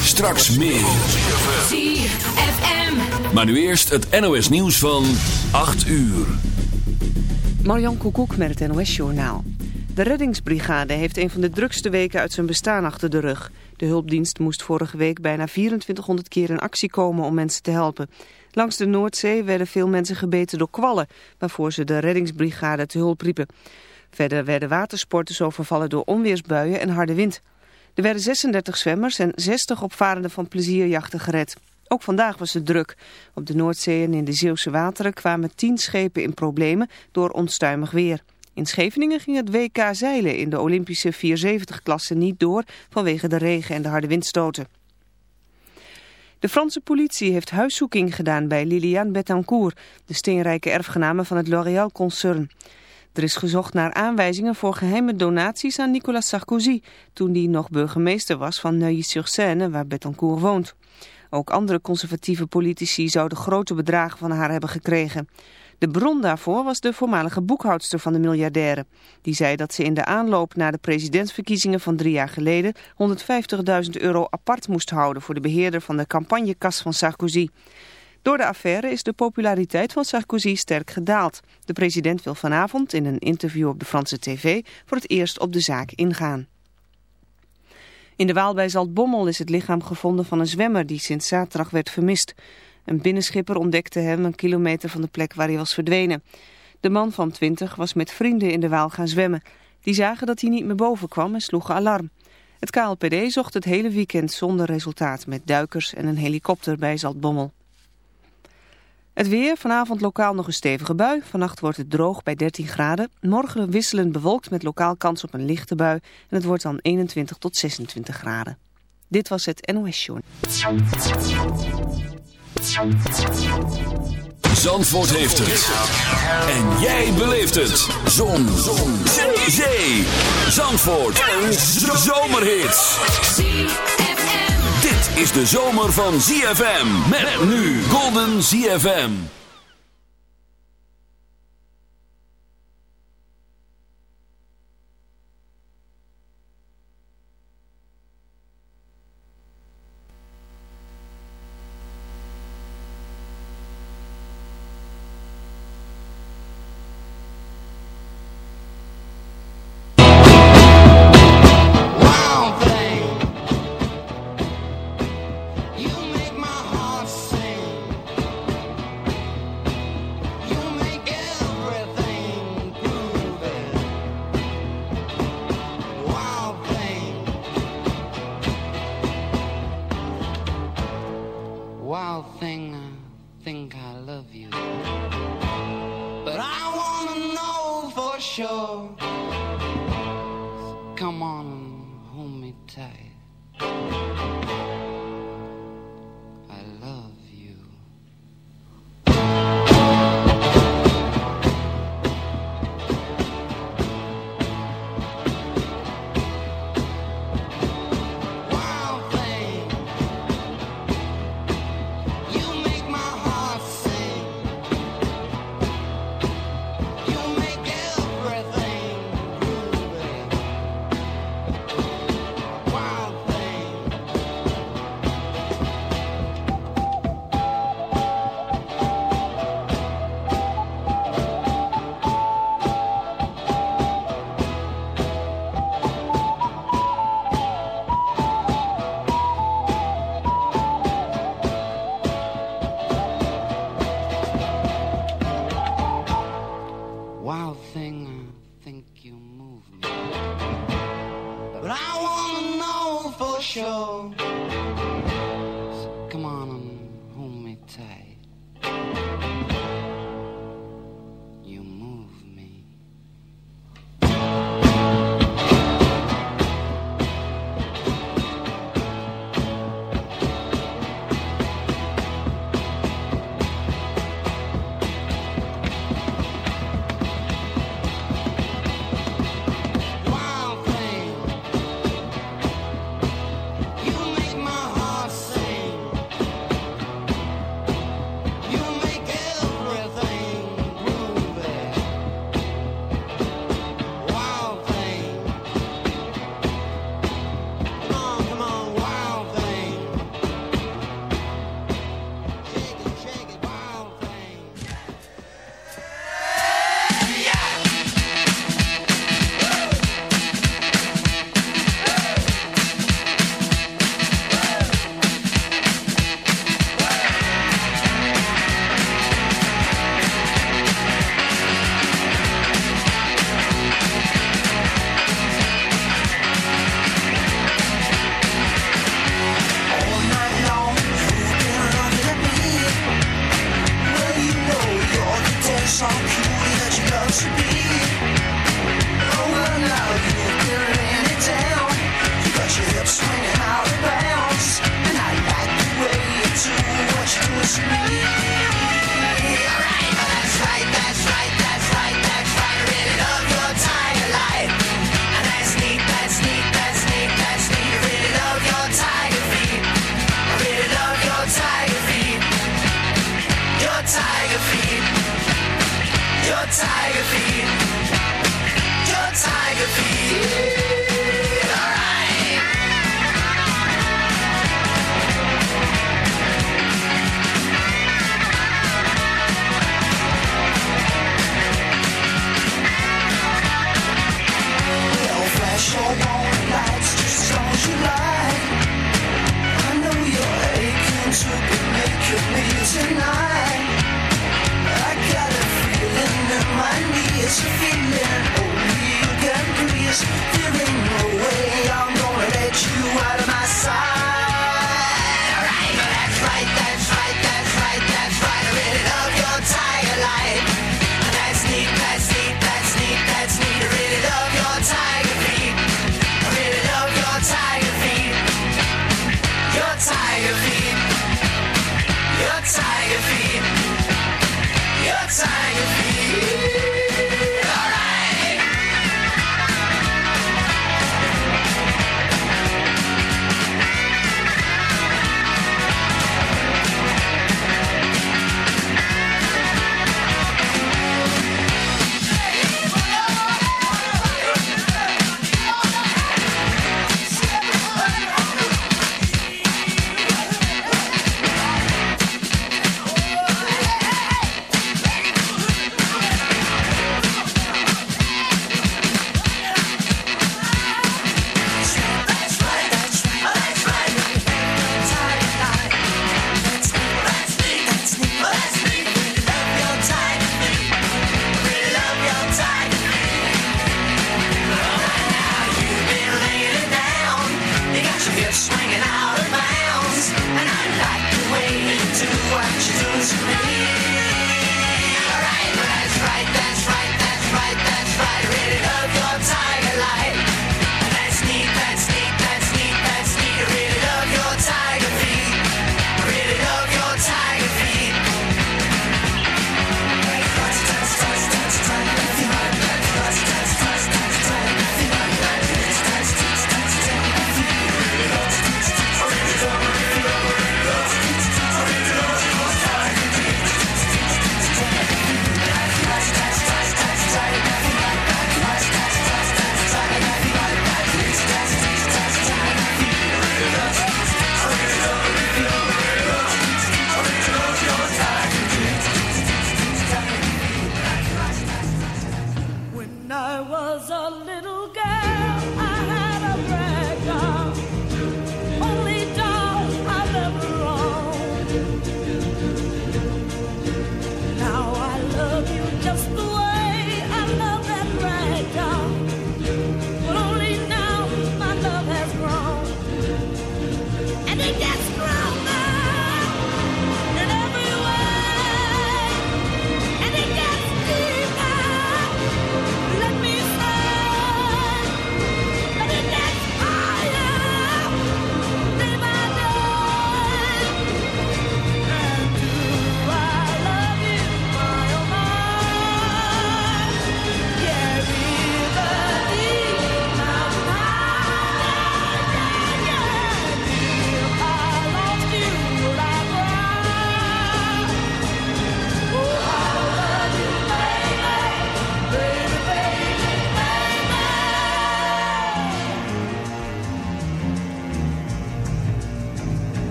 Straks meer. Maar nu eerst het NOS nieuws van 8 uur. Marjan Koekoek met het NOS-journaal. De reddingsbrigade heeft een van de drukste weken uit zijn bestaan achter de rug. De hulpdienst moest vorige week bijna 2400 keer in actie komen om mensen te helpen. Langs de Noordzee werden veel mensen gebeten door kwallen, waarvoor ze de reddingsbrigade te hulp riepen. Verder werden watersporters overvallen door onweersbuien en harde wind. Er werden 36 zwemmers en 60 opvarenden van plezierjachten gered. Ook vandaag was het druk. Op de Noordzee en in de Zeeuwse wateren kwamen 10 schepen in problemen door onstuimig weer. In Scheveningen ging het WK zeilen in de Olympische 470-klasse niet door vanwege de regen en de harde windstoten. De Franse politie heeft huiszoeking gedaan bij Liliane Bettencourt, de steenrijke erfgename van het L'Oréal-concern. Er is gezocht naar aanwijzingen voor geheime donaties aan Nicolas Sarkozy, toen die nog burgemeester was van Neuilly-sur-Seine, waar Bettencourt woont. Ook andere conservatieve politici zouden grote bedragen van haar hebben gekregen. De bron daarvoor was de voormalige boekhoudster van de miljardaire. Die zei dat ze in de aanloop naar de presidentsverkiezingen van drie jaar geleden 150.000 euro apart moest houden voor de beheerder van de campagnekas van Sarkozy. Door de affaire is de populariteit van Sarkozy sterk gedaald. De president wil vanavond in een interview op de Franse tv voor het eerst op de zaak ingaan. In de Waal bij Zaltbommel is het lichaam gevonden van een zwemmer die sinds zaterdag werd vermist. Een binnenschipper ontdekte hem een kilometer van de plek waar hij was verdwenen. De man van 20 was met vrienden in de Waal gaan zwemmen. Die zagen dat hij niet meer boven kwam en sloegen alarm. Het KLPD zocht het hele weekend zonder resultaat met duikers en een helikopter bij Zaltbommel. Het weer, vanavond lokaal nog een stevige bui. Vannacht wordt het droog bij 13 graden. Morgen wisselend bewolkt met lokaal kans op een lichte bui. En het wordt dan 21 tot 26 graden. Dit was het NOS Show. Zandvoort heeft het. En jij beleeft het. Zon. Zon. Zee. Zandvoort. Een zomerhit. Dit is de zomer van ZFM. Met nu Golden ZFM. be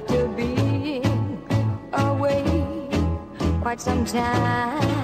to be away quite some time.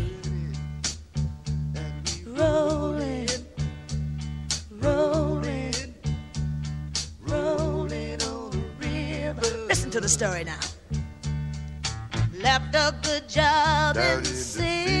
Listen to the story now. Left a good job Down in the city.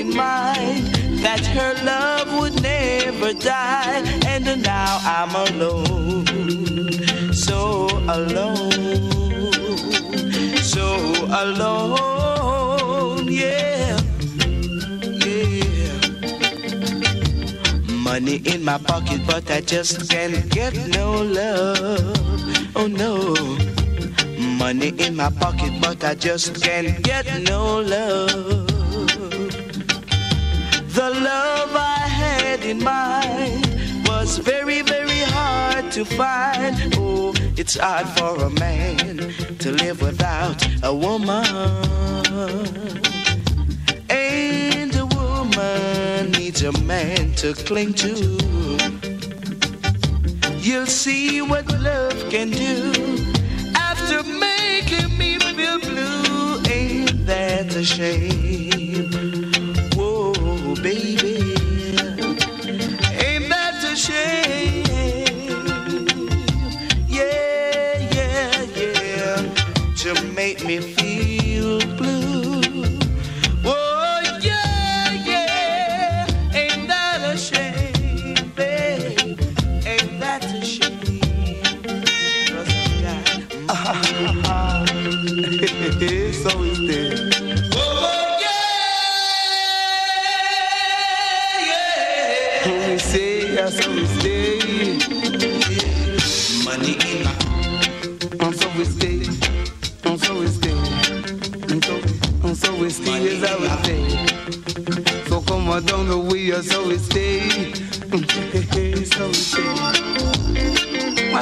In mind that her love would never die. And now I'm alone, so alone, so alone, yeah, yeah. Money in my pocket, but I just can't get no love. Oh no. Money in my pocket, but I just can't get no love. The love I had in mind was very, very hard to find. Oh, it's hard for a man to live without a woman. And a woman needs a man to cling to. You'll see what love can do after making me feel blue. Ain't that a shame?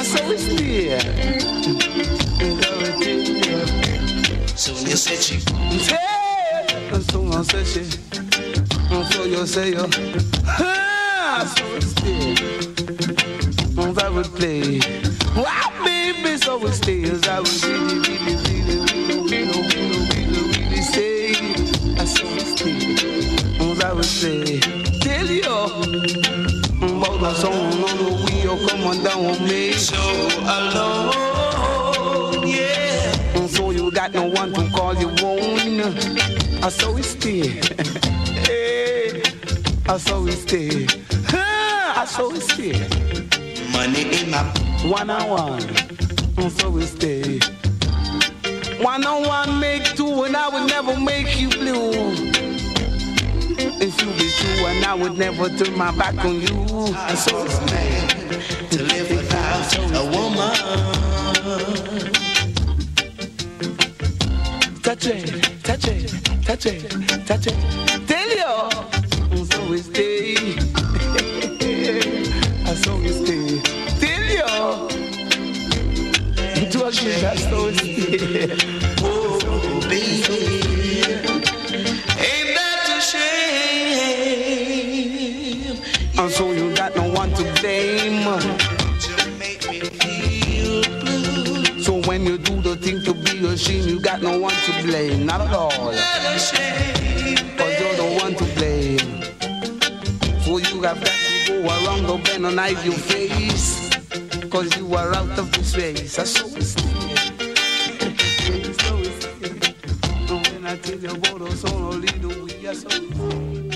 So we stay. And so. Sonia said she Hey! So I say she. And so you say you. Ah, so we stay. And I would play. Wow, baby, so we stay as I would really, really, really, really, really, really, really, stay. I so we stay. And I would say, tell you. About the song on on down me. so alone, yeah. And so you got no one to call your own. I saw we stay. hey, I saw we stay. I saw we stay. Money in my One on one. And so we stay. One on one make two, and I would never make you blue. If you be true, and I would never turn my back on you. And so we stay. Touch it, touch it, touch it, touch it. Tell you, so we stay. I so we stay. Tell you, to a good, I so stay. Oh, baby. Ain't that a shame? And so you got no one to blame. To make me feel blue. So when you do the thing to be ashamed, you got no one to blame. Not at all. Shame. Cause you're the one to blame. So you have got to go around the bend and hide your face. Cause you are out of this race. I so we we I tell you about us on a little way, I so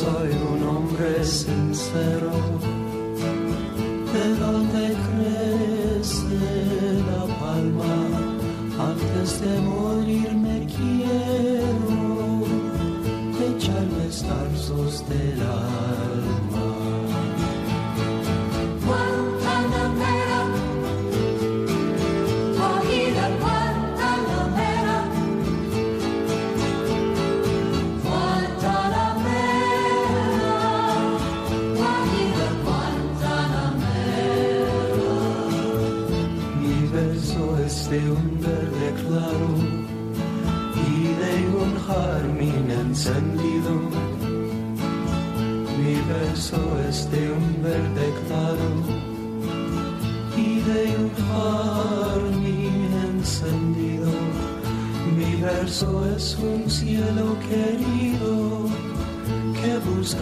soy un hombre sincero, de donde crece la palma. Antes de morir The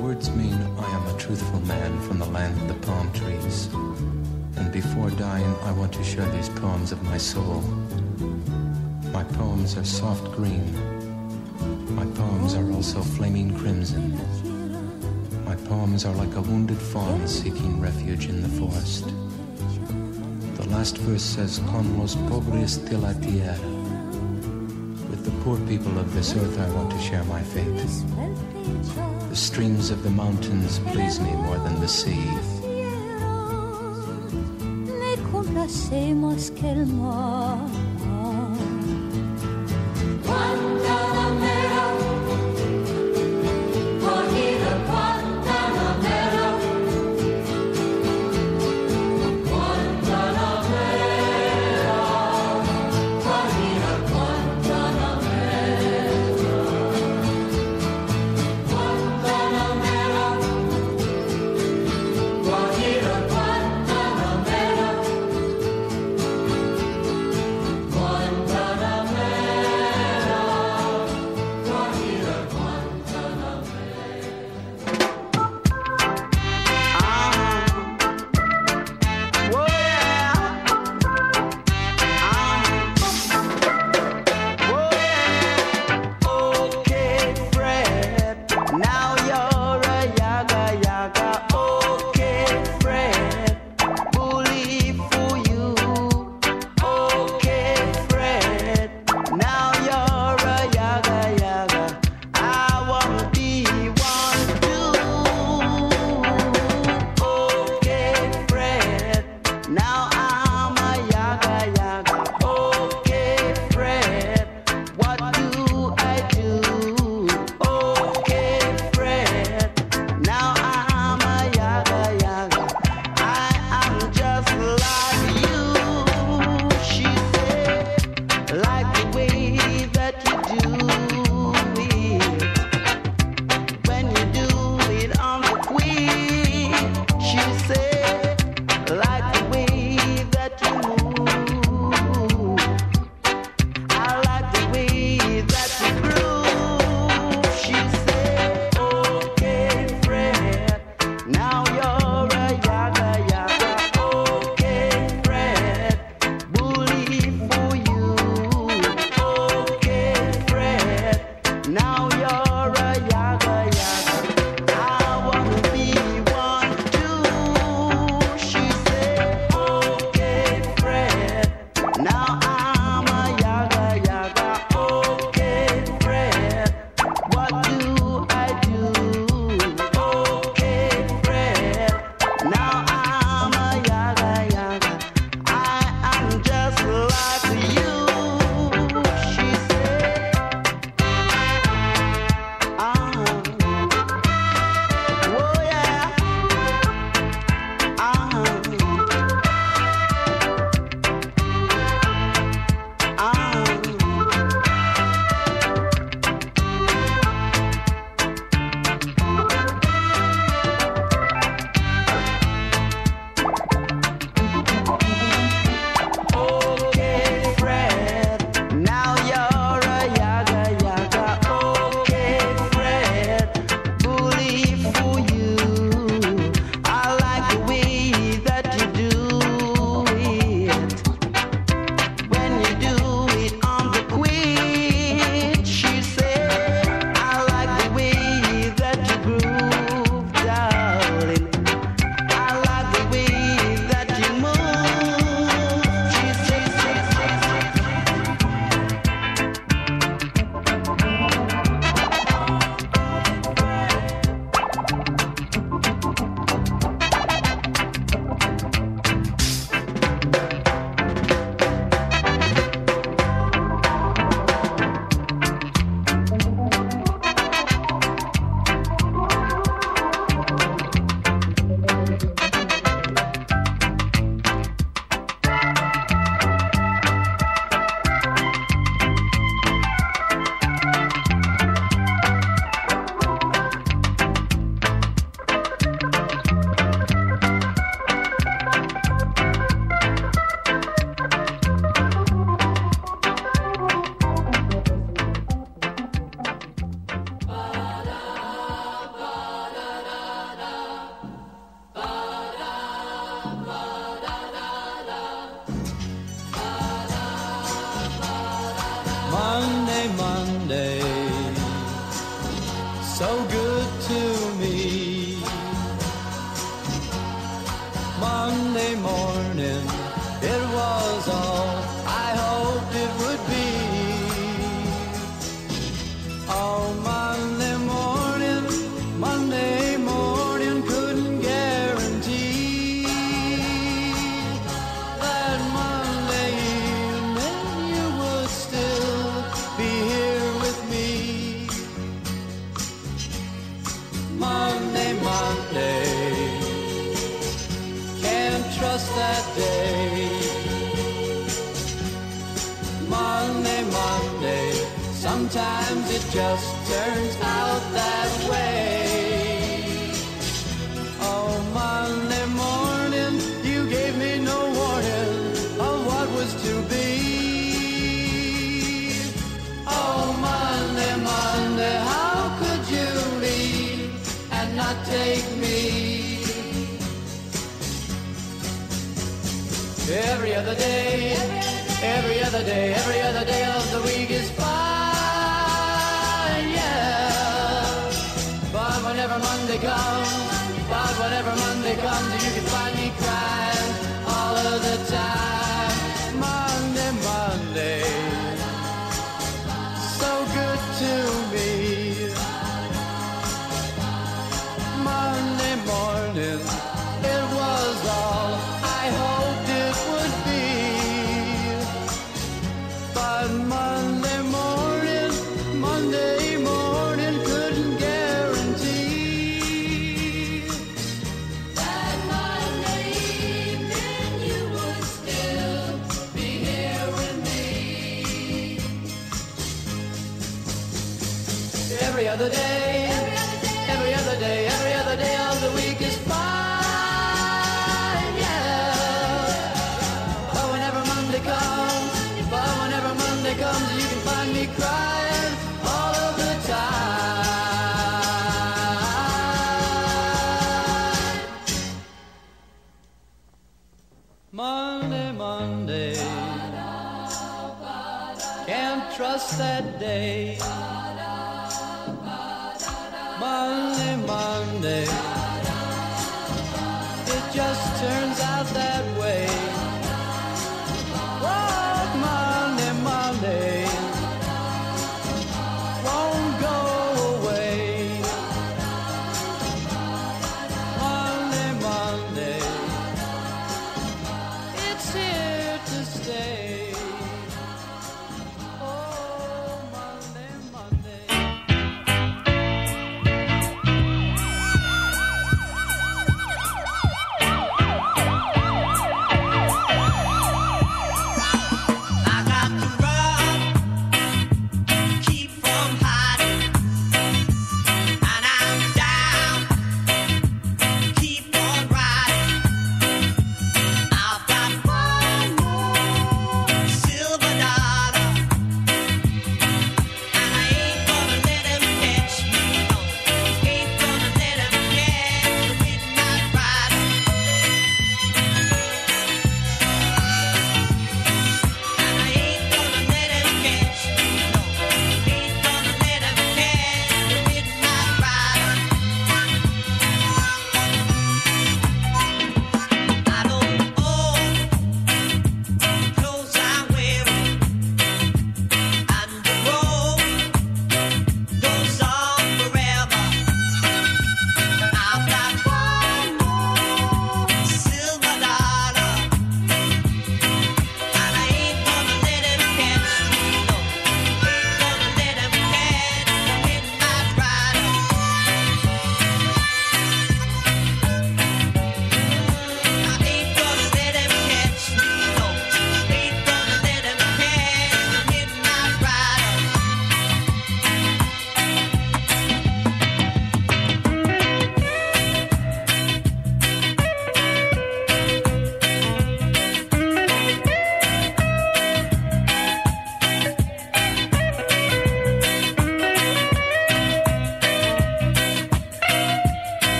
words mean I am a truthful man from the land of the palm trees. And before dying, I want to share these poems of my soul. My poems are soft green. My poems are also flaming crimson. My poems are like a wounded fawn seeking refuge in the forest. Last verse says, Con los pobres de la tierra. With the poor people of this earth, I want to share my fate. The streams of the mountains please me more than the sea. Que el mar. Day.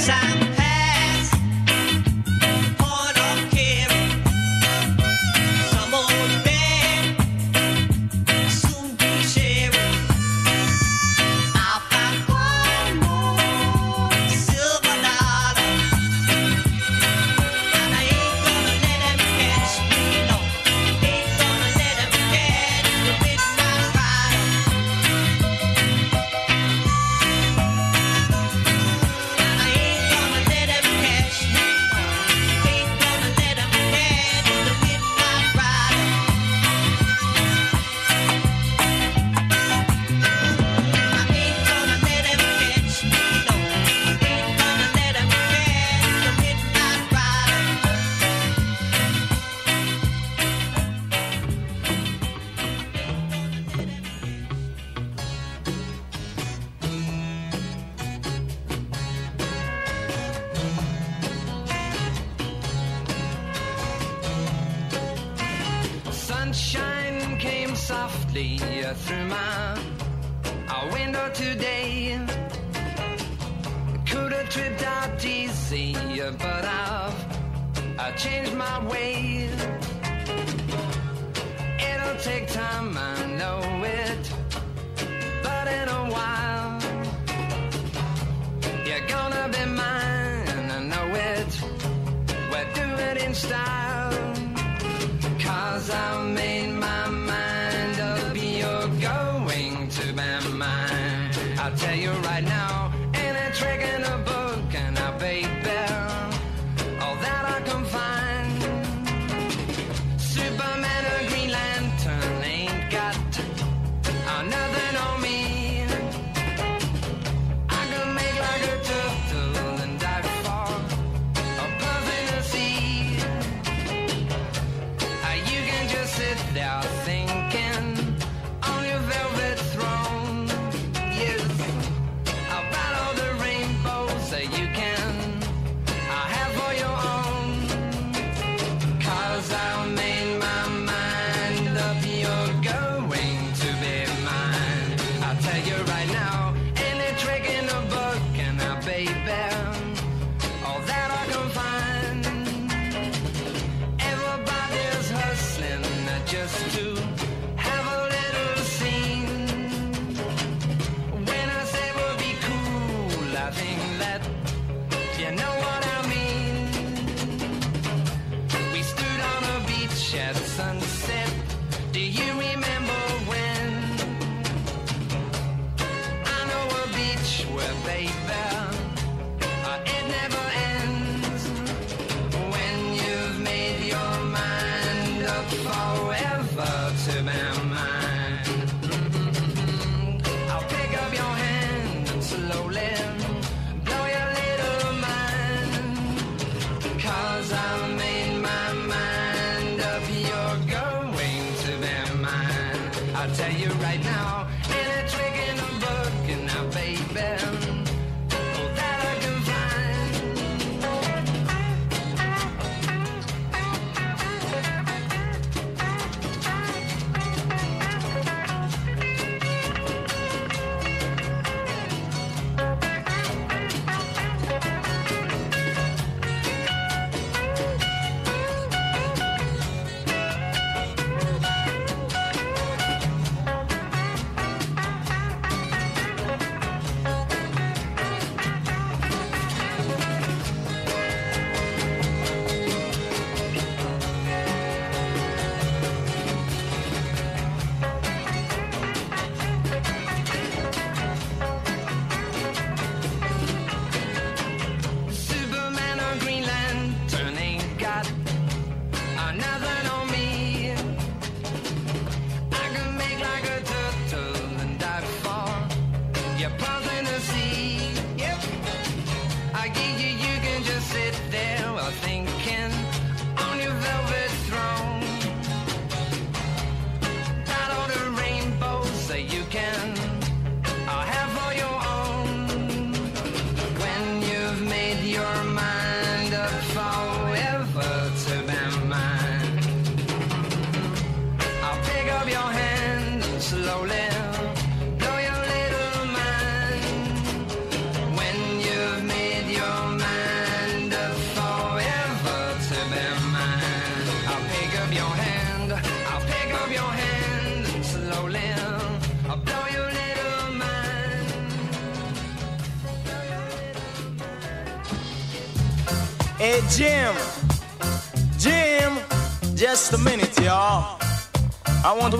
casa.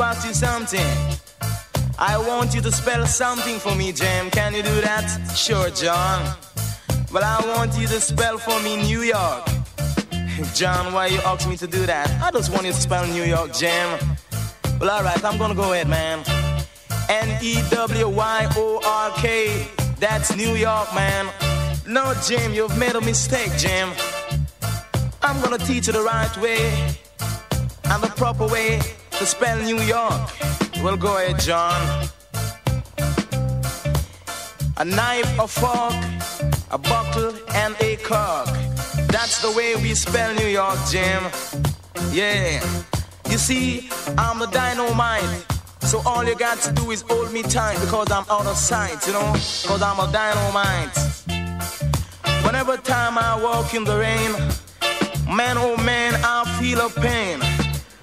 ask you something. I want you to spell something for me, Jim. Can you do that? Sure, John. Well, I want you to spell for me New York. John, why you ask me to do that? I just want you to spell New York, Jim. Well, alright, I'm gonna go ahead, man. N E W Y O R K. That's New York, man. No, Jim, you've made a mistake, Jim. I'm gonna teach you the right way and the proper way to spell New York. Well, go ahead, John. A knife, a fork, a bottle, and a cork. That's the way we spell New York, Jim. Yeah. You see, I'm the dynamite. So all you got to do is hold me tight because I'm out of sight, you know? Because I'm a dynamite. Whenever time I walk in the rain, man oh man, I feel a pain.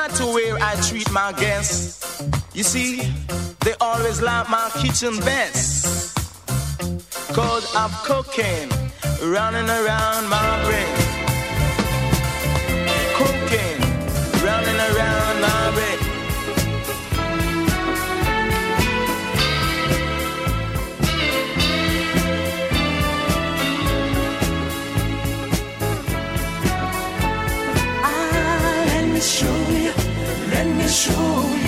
Matter where I treat my guests, you see, they always like my kitchen best. Cause I've cocaine running around my brain. Cocaine running around my brain. Ah, show you, let